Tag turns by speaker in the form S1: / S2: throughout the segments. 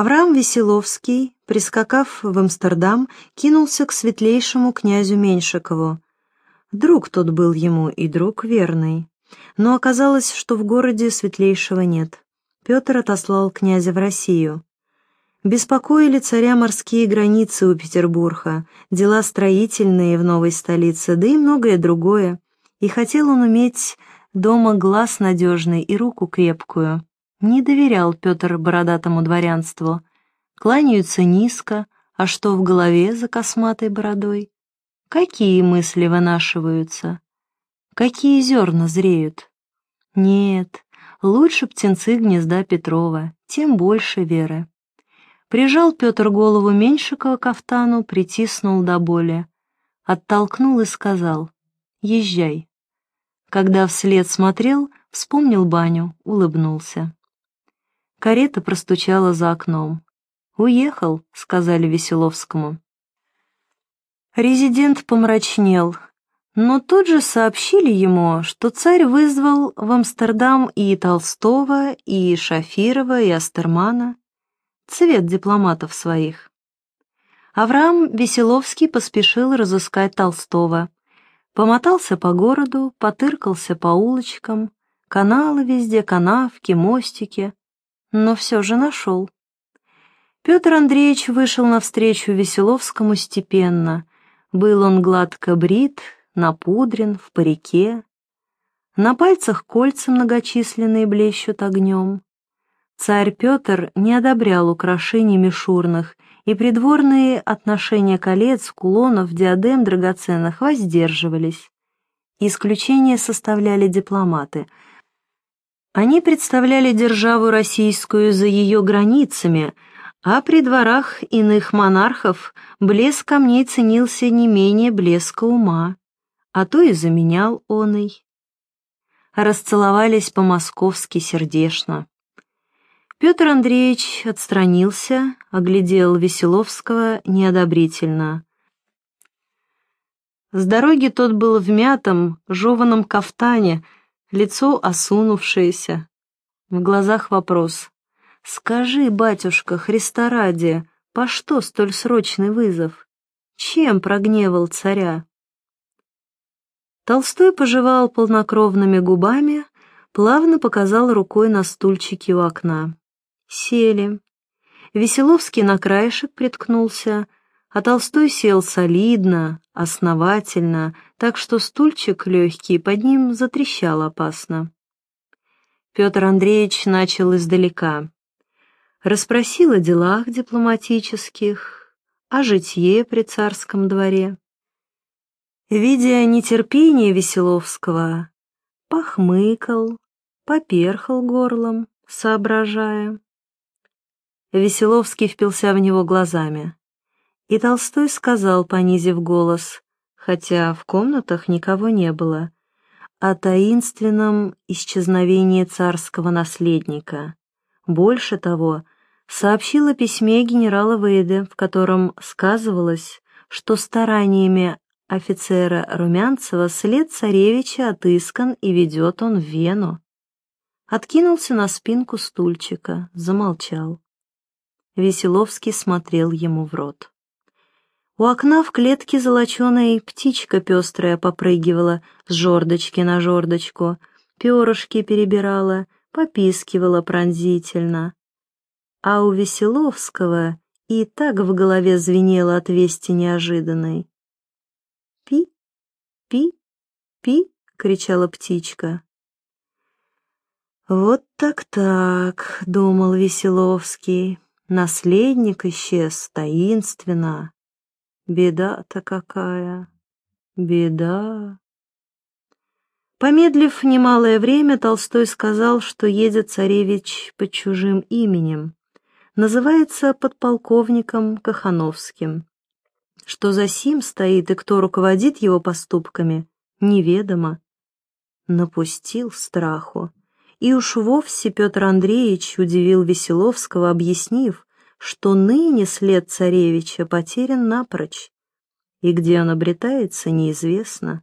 S1: Авраам Веселовский, прискакав в Амстердам, кинулся к светлейшему князю Меньшикову. Друг тот был ему и друг верный. Но оказалось, что в городе светлейшего нет. Петр отослал князя в Россию. Беспокоили царя морские границы у Петербурга, дела строительные в новой столице, да и многое другое. И хотел он уметь дома глаз надежный и руку крепкую. Не доверял Петр бородатому дворянству. Кланяются низко, а что в голове за косматой бородой? Какие мысли вынашиваются? Какие зерна зреют? Нет, лучше птенцы гнезда Петрова, тем больше веры. Прижал Петр голову Меньшикова кафтану, притиснул до боли. Оттолкнул и сказал «Езжай». Когда вслед смотрел, вспомнил баню, улыбнулся. Карета простучала за окном. «Уехал», — сказали Веселовскому. Резидент помрачнел, но тут же сообщили ему, что царь вызвал в Амстердам и Толстого, и Шафирова, и Астермана. Цвет дипломатов своих. Авраам Веселовский поспешил разыскать Толстого. Помотался по городу, потыркался по улочкам, каналы везде, канавки, мостики но все же нашел. Петр Андреевич вышел навстречу Веселовскому степенно. Был он гладко брит, напудрен, в парике. На пальцах кольца многочисленные блещут огнем. Царь Петр не одобрял украшений мишурных, и придворные отношения колец, кулонов, диадем драгоценных воздерживались. Исключение составляли дипломаты — они представляли державу российскую за ее границами, а при дворах иных монархов блеск камней ценился не менее блеска ума, а то и заменял оный. Расцеловались по-московски сердечно. Петр Андреевич отстранился, оглядел Веселовского неодобрительно. С дороги тот был в мятом, жеваном кафтане — лицо осунувшееся. В глазах вопрос. «Скажи, батюшка, Христа ради, по что столь срочный вызов? Чем прогневал царя?» Толстой пожевал полнокровными губами, плавно показал рукой на стульчике у окна. Сели. Веселовский на краешек приткнулся, а Толстой сел солидно, основательно, так что стульчик легкий под ним затрещал опасно. Петр Андреевич начал издалека. Расспросил о делах дипломатических, о житье при царском дворе. Видя нетерпение Веселовского, похмыкал, поперхал горлом, соображая. Веселовский впился в него глазами. И Толстой сказал, понизив голос, хотя в комнатах никого не было, о таинственном исчезновении царского наследника. Больше того, сообщил о письме генерала Вейде, в котором сказывалось, что стараниями офицера Румянцева след царевича отыскан и ведет он в Вену. Откинулся на спинку стульчика, замолчал. Веселовский смотрел ему в рот. У окна в клетке золоченой птичка пестрая попрыгивала с жердочки на жердочку, перышки перебирала, попискивала пронзительно. А у Веселовского и так в голове звенело от вести неожиданной. «Пи, пи, пи!» — кричала птичка. «Вот так-так», — думал Веселовский, — наследник исчез таинственно. Беда-то какая, беда. Помедлив немалое время, Толстой сказал, что едет царевич под чужим именем, называется подполковником Кахановским. Что за сим стоит и кто руководит его поступками, неведомо. Напустил страху. И уж вовсе Петр Андреевич удивил Веселовского, объяснив, что ныне след царевича потерян напрочь, и где он обретается, неизвестно.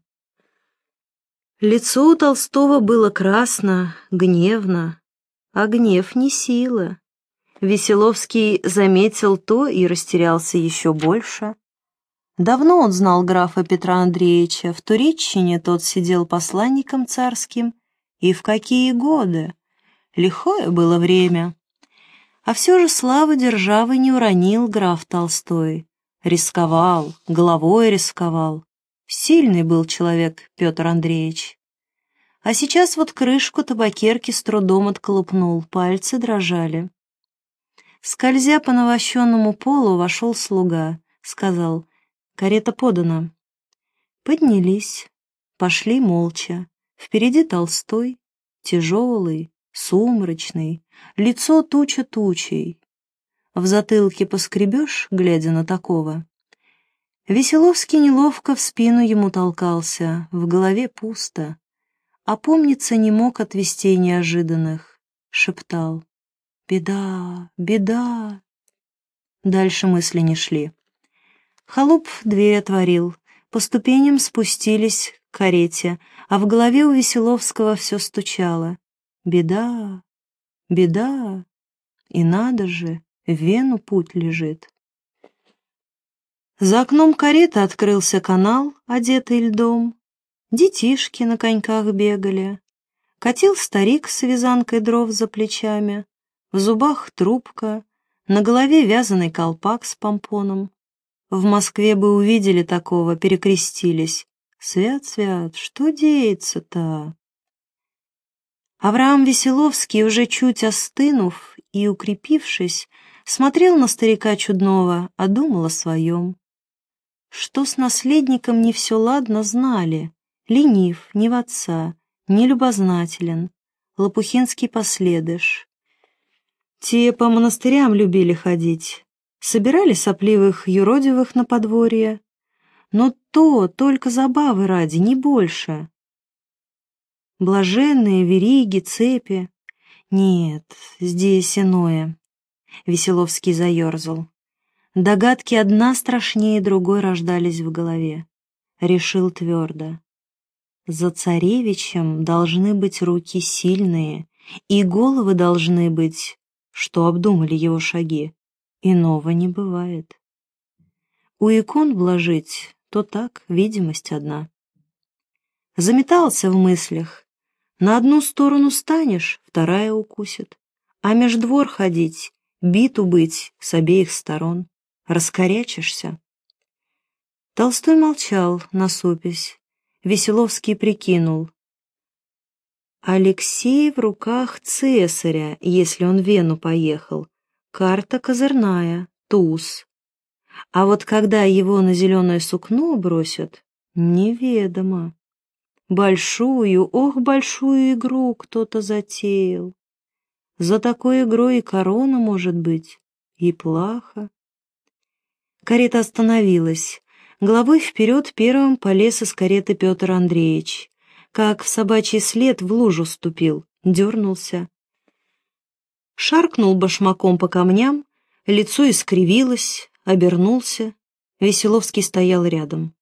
S1: Лицо у Толстого было красно, гневно, а гнев не сила. Веселовский заметил то и растерялся еще больше. Давно он знал графа Петра Андреевича, в Туреччине тот сидел посланником царским, и в какие годы? Лихое было время. А все же славы державы не уронил граф Толстой. Рисковал, головой рисковал. Сильный был человек Петр Андреевич. А сейчас вот крышку табакерки с трудом отколупнул, пальцы дрожали. Скользя по навощенному полу, вошел слуга, сказал, «Карета подана». Поднялись, пошли молча. Впереди Толстой, тяжелый, сумрачный, лицо туча тучей. В затылке поскребешь, глядя на такого. Веселовский неловко в спину ему толкался, в голове пусто. Опомниться не мог от вестей неожиданных, шептал. «Беда, беда!» Дальше мысли не шли. Холоп дверь отворил, по ступеням спустились к карете, а в голове у Веселовского все стучало. «Беда, беда, и надо же, в Вену путь лежит». За окном кареты открылся канал, одетый льдом. Детишки на коньках бегали. Катил старик с вязанкой дров за плечами. В зубах трубка, на голове вязаный колпак с помпоном. В Москве бы увидели такого, перекрестились. Свят-свят, что деется-то? Авраам Веселовский, уже чуть остынув и укрепившись, смотрел на старика чудного, а думал о своем. Что с наследником не все ладно, знали. Ленив, не в отца, не любознателен, лопухинский последыш. Те по монастырям любили ходить, собирали сопливых юродивых на подворье, но то только забавы ради, не больше. Блаженные вериги, цепи. Нет, здесь иное. Веселовский заерзал. Догадки одна страшнее другой рождались в голове. Решил твердо. За царевичем должны быть руки сильные, и головы должны быть что обдумали его шаги. Иного не бывает. У икон вложить, то так, видимость одна. Заметался в мыслях. На одну сторону станешь, вторая укусит. А меж двор ходить, биту быть с обеих сторон. Раскорячишься. Толстой молчал, насупясь. Веселовский прикинул. Алексей в руках цесаря, если он в Вену поехал. Карта козырная, туз. А вот когда его на зеленое сукно бросят, неведомо. Большую, ох, большую игру кто-то затеял. За такой игрой и корона может быть, и плаха. Карета остановилась. Головой вперед первым полез из кареты Петр Андреевич как в собачий след в лужу ступил, дернулся. Шаркнул башмаком по камням, лицо искривилось, обернулся. Веселовский стоял рядом.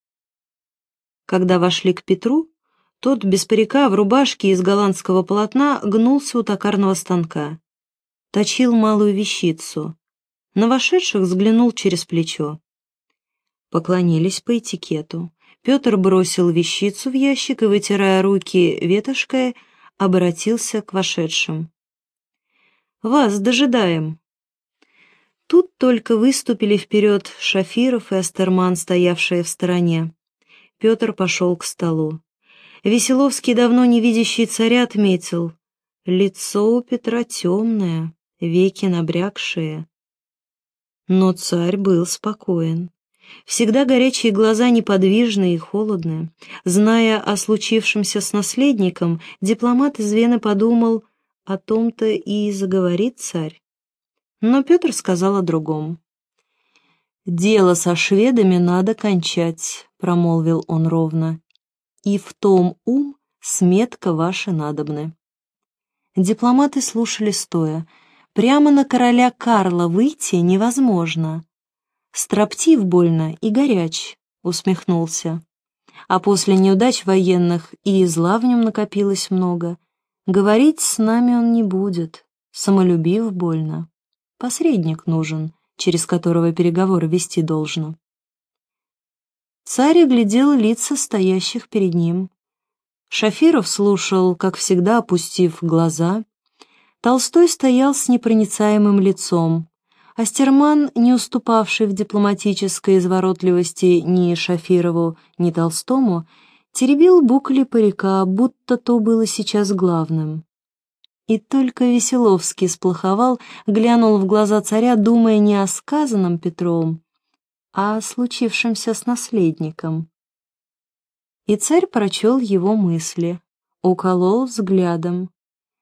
S1: Когда вошли к Петру, тот без парика в рубашке из голландского полотна гнулся у токарного станка. Точил малую вещицу. На вошедших взглянул через плечо. Поклонились по этикету. Петр бросил вещицу в ящик и, вытирая руки ветошкой, обратился к вошедшим. «Вас дожидаем». Тут только выступили вперед Шафиров и Астерман, стоявшие в стороне. Петр пошел к столу. Веселовский, давно не видящий царя, отметил. Лицо у Петра темное, веки набрякшие. Но царь был спокоен. Всегда горячие глаза неподвижные и холодные. Зная о случившемся с наследником, дипломат из Вены подумал, о том-то и заговорит царь. Но Петр сказал о другом. «Дело со шведами надо кончать», — промолвил он ровно. «И в том ум сметка ваша надобны». Дипломаты слушали стоя. Прямо на короля Карла выйти невозможно. «Строптив больно и горяч», — усмехнулся. «А после неудач военных и зла в нем накопилось много. Говорить с нами он не будет, самолюбив больно. Посредник нужен, через которого переговоры вести должно. Царь глядел лица стоящих перед ним. Шафиров слушал, как всегда, опустив глаза. Толстой стоял с непроницаемым лицом. Астерман, не уступавший в дипломатической изворотливости ни Шафирову, ни Толстому, теребил букли парика, будто то было сейчас главным. И только Веселовский сплоховал, глянул в глаза царя, думая не о сказанном Петром, о случившемся с наследником. И царь прочел его мысли, уколол взглядом.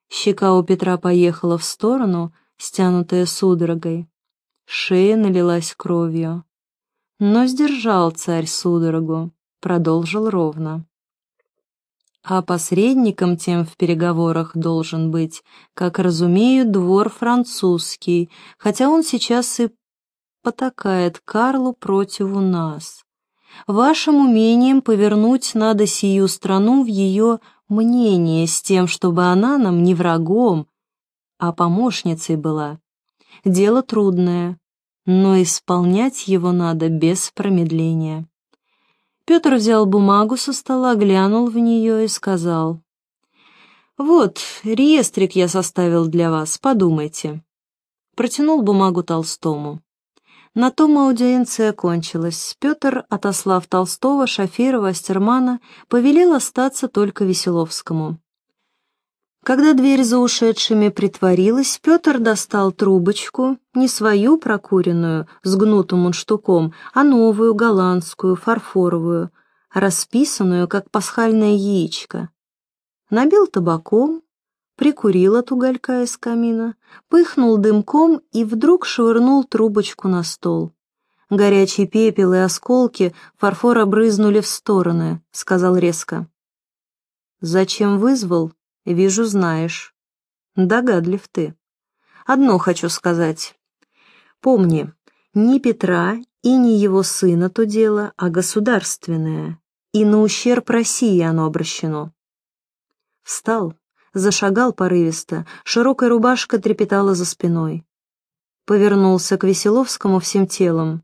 S1: Щека у Петра поехала в сторону, стянутая судорогой. Шея налилась кровью. Но сдержал царь судорогу, продолжил ровно. А посредником тем в переговорах должен быть, как разумею, двор французский, хотя он сейчас и потакает Карлу против нас. Вашим умением повернуть надо сию страну в ее мнение с тем, чтобы она нам не врагом, а помощницей была. Дело трудное, но исполнять его надо без промедления. Петр взял бумагу со стола, глянул в нее и сказал, «Вот, реестрик я составил для вас, подумайте». Протянул бумагу Толстому. На том аудиенция кончилась. Петр, отослав Толстого, Шафирова, Астермана, повелел остаться только Веселовскому. Когда дверь за ушедшими притворилась, Петр достал трубочку, не свою прокуренную, с гнутым мундштуком, а новую, голландскую, фарфоровую, расписанную, как пасхальное яичко. Набил табаком, прикурил от уголька из камина, пыхнул дымком и вдруг швырнул трубочку на стол. Горячий пепел и осколки фарфора брызнули в стороны, сказал резко. «Зачем вызвал?» Вижу, знаешь. Догадлив ты. Одно хочу сказать. Помни, ни Петра и ни его сына то дело, а государственное, и на ущерб России оно обращено. Встал, зашагал порывисто, широкая рубашка трепетала за спиной. Повернулся к Веселовскому всем телом.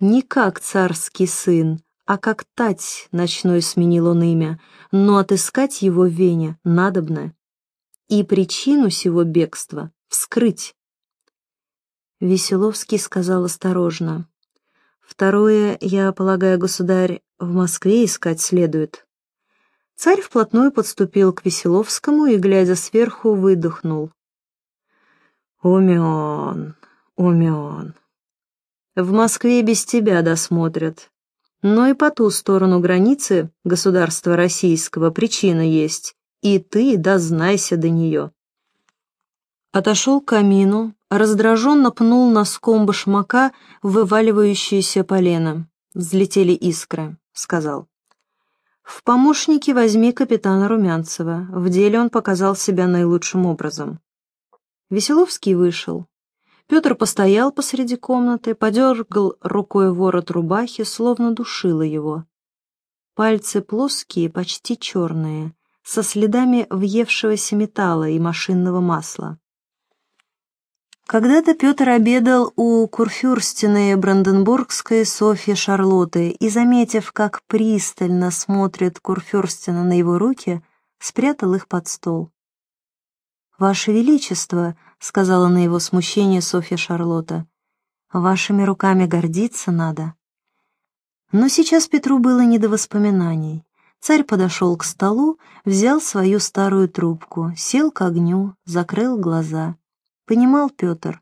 S1: Не как царский сын, а как тать ночной сменил он имя, но отыскать его в Вене надобно. И причину сего бегства вскрыть. Веселовский сказал осторожно. Второе, я полагаю, государь, в Москве искать следует. Царь вплотную подступил к Веселовскому и, глядя сверху, выдохнул. Умен, умен. В Москве без тебя досмотрят, но и по ту сторону границы государства российского причина есть, и ты дознайся до нее. Отошел к камину, раздраженно пнул носком башмака вываливающееся полено. Взлетели искры, сказал. «В помощники возьми капитана Румянцева. В деле он показал себя наилучшим образом». Веселовский вышел. Петр постоял посреди комнаты, подергал рукой ворот рубахи, словно душило его. Пальцы плоские, почти черные, со следами въевшегося металла и машинного масла. Когда-то Петр обедал у курфюрстиной Бранденбургской Софьи Шарлотты и, заметив, как пристально смотрит курфюрстина на его руки, спрятал их под стол. «Ваше Величество», — сказала на его смущение Софья Шарлотта, — «вашими руками гордиться надо». Но сейчас Петру было не до воспоминаний. Царь подошел к столу, взял свою старую трубку, сел к огню, закрыл глаза. Понимал Петр,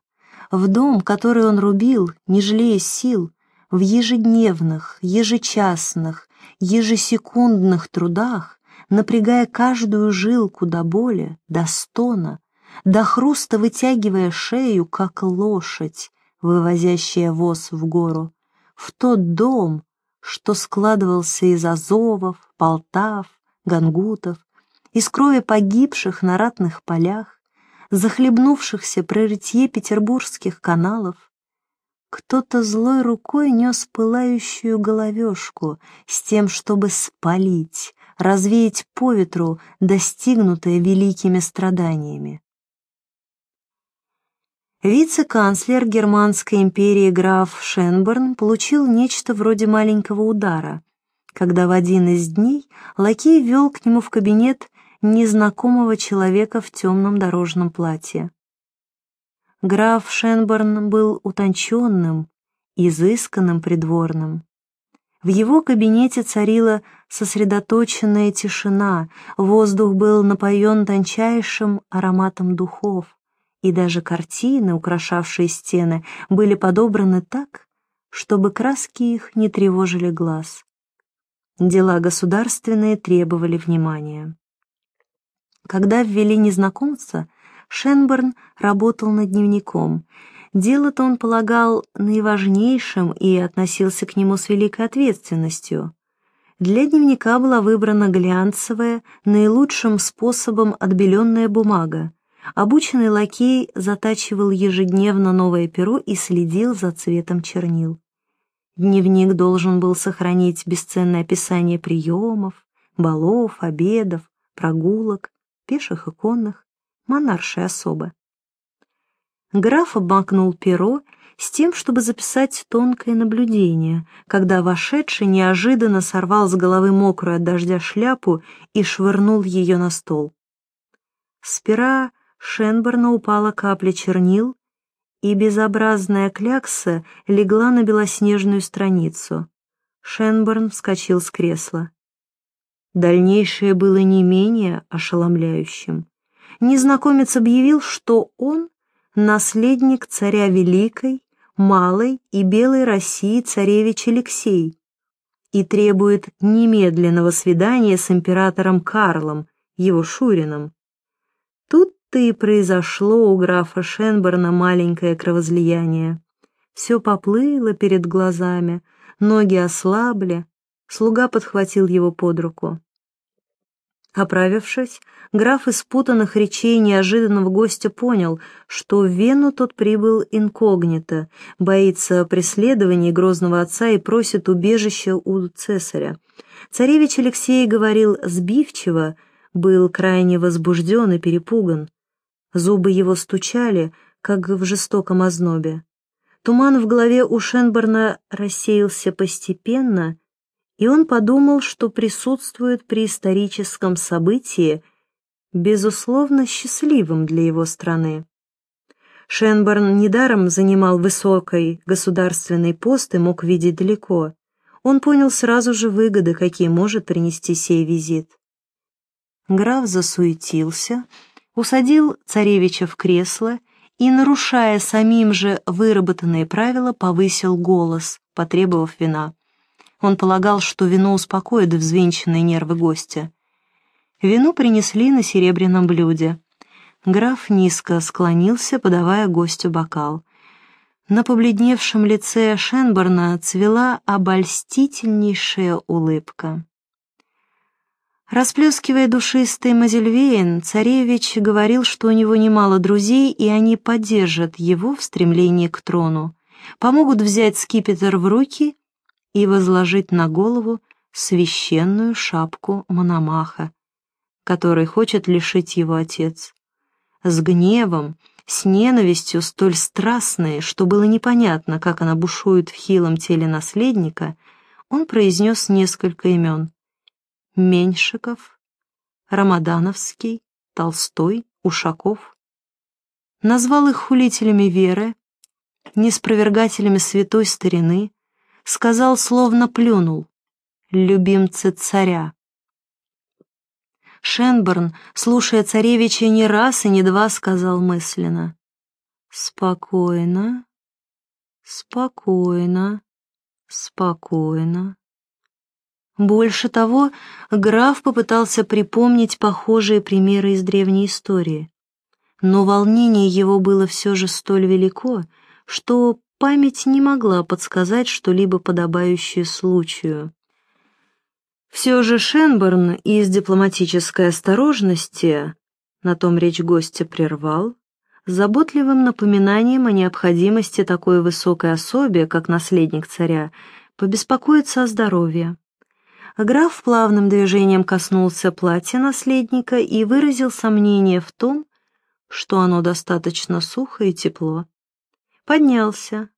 S1: в дом, который он рубил, не жалея сил, в ежедневных, ежечасных, ежесекундных трудах, напрягая каждую жилку до боли, до стона, до хруста вытягивая шею, как лошадь, вывозящая воз в гору, в тот дом, что складывался из азовов, полтав, гангутов, из крови погибших на ратных полях, захлебнувшихся при рытье петербургских каналов, кто-то злой рукой нес пылающую головешку с тем, чтобы спалить, развеять по ветру достигнутое великими страданиями. Вице-канцлер Германской империи граф Шенберн получил нечто вроде маленького удара, когда в один из дней лакей вел к нему в кабинет незнакомого человека в темном дорожном платье. Граф Шенберн был утонченным, изысканным придворным. В его кабинете царила сосредоточенная тишина, воздух был напоен тончайшим ароматом духов и даже картины, украшавшие стены, были подобраны так, чтобы краски их не тревожили глаз. Дела государственные требовали внимания. Когда ввели незнакомца, Шенберн работал над дневником. Дело-то он полагал наиважнейшим и относился к нему с великой ответственностью. Для дневника была выбрана глянцевая, наилучшим способом отбеленная бумага, Обученный лакей затачивал ежедневно новое перо и следил за цветом чернил. Дневник должен был сохранить бесценное описание приемов, балов, обедов, прогулок, пеших и конных, монаршей особы. Граф обмакнул перо с тем, чтобы записать тонкое наблюдение, когда вошедший неожиданно сорвал с головы мокрую от дождя шляпу и швырнул ее на стол. С пера Шенберна упала капля чернил, и безобразная клякса легла на белоснежную страницу. Шенберн вскочил с кресла. Дальнейшее было не менее ошеломляющим. Незнакомец объявил, что он — наследник царя Великой, Малой и Белой России царевич Алексей и требует немедленного свидания с императором Карлом, его Шурином. Тут то и произошло у графа Шенберна маленькое кровозлияние. Все поплыло перед глазами, ноги ослабли, слуга подхватил его под руку. Оправившись, граф из путанных речей неожиданного гостя понял, что в Вену тот прибыл инкогнито, боится преследований грозного отца и просит убежища у цесаря. Царевич Алексей говорил сбивчиво, был крайне возбужден и перепуган. Зубы его стучали, как в жестоком ознобе. Туман в голове у Шенберна рассеялся постепенно, и он подумал, что присутствует при историческом событии, безусловно счастливым для его страны. Шенберн недаром занимал высокий государственный пост и мог видеть далеко. Он понял сразу же выгоды, какие может принести сей визит. Граф засуетился, усадил царевича в кресло и, нарушая самим же выработанные правила, повысил голос, потребовав вина. Он полагал, что вино успокоит взвинченные нервы гостя. Вино принесли на серебряном блюде. Граф низко склонился, подавая гостю бокал. На побледневшем лице Шенборна цвела обольстительнейшая улыбка. Расплескивая душистый мазельвейн, царевич говорил, что у него немало друзей, и они поддержат его в стремлении к трону, помогут взять скипетр в руки и возложить на голову священную шапку Мономаха, которой хочет лишить его отец. С гневом, с ненавистью столь страстной, что было непонятно, как она бушует в хилом теле наследника, он произнес несколько имен. Меньшиков, Рамадановский, Толстой, Ушаков. Назвал их хулителями веры, неспровергателями святой старины, сказал, словно плюнул, любимцы царя. Шенберн, слушая царевича не раз и не два, сказал мысленно. «Спокойно, спокойно, спокойно». Больше того, граф попытался припомнить похожие примеры из древней истории. Но волнение его было все же столь велико, что память не могла подсказать что-либо подобающее случаю. Все же Шенберн из дипломатической осторожности, на том речь гостя прервал, заботливым напоминанием о необходимости такой высокой особе, как наследник царя, побеспокоиться о здоровье. Граф плавным движением коснулся платья наследника и выразил сомнение в том, что оно достаточно сухо и тепло. Поднялся.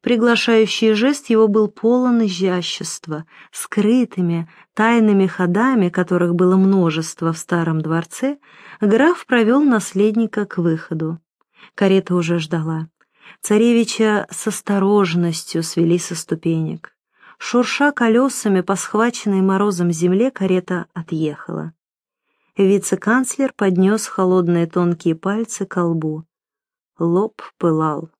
S1: Приглашающий жест его был полон изящества, скрытыми, тайными ходами, которых было множество в старом дворце, граф провел наследника к выходу. Карета уже ждала. Царевича с осторожностью свели со ступенек. Шурша колесами по схваченной морозом земле карета отъехала. Вице-канцлер поднес холодные тонкие пальцы к лбу. Лоб пылал.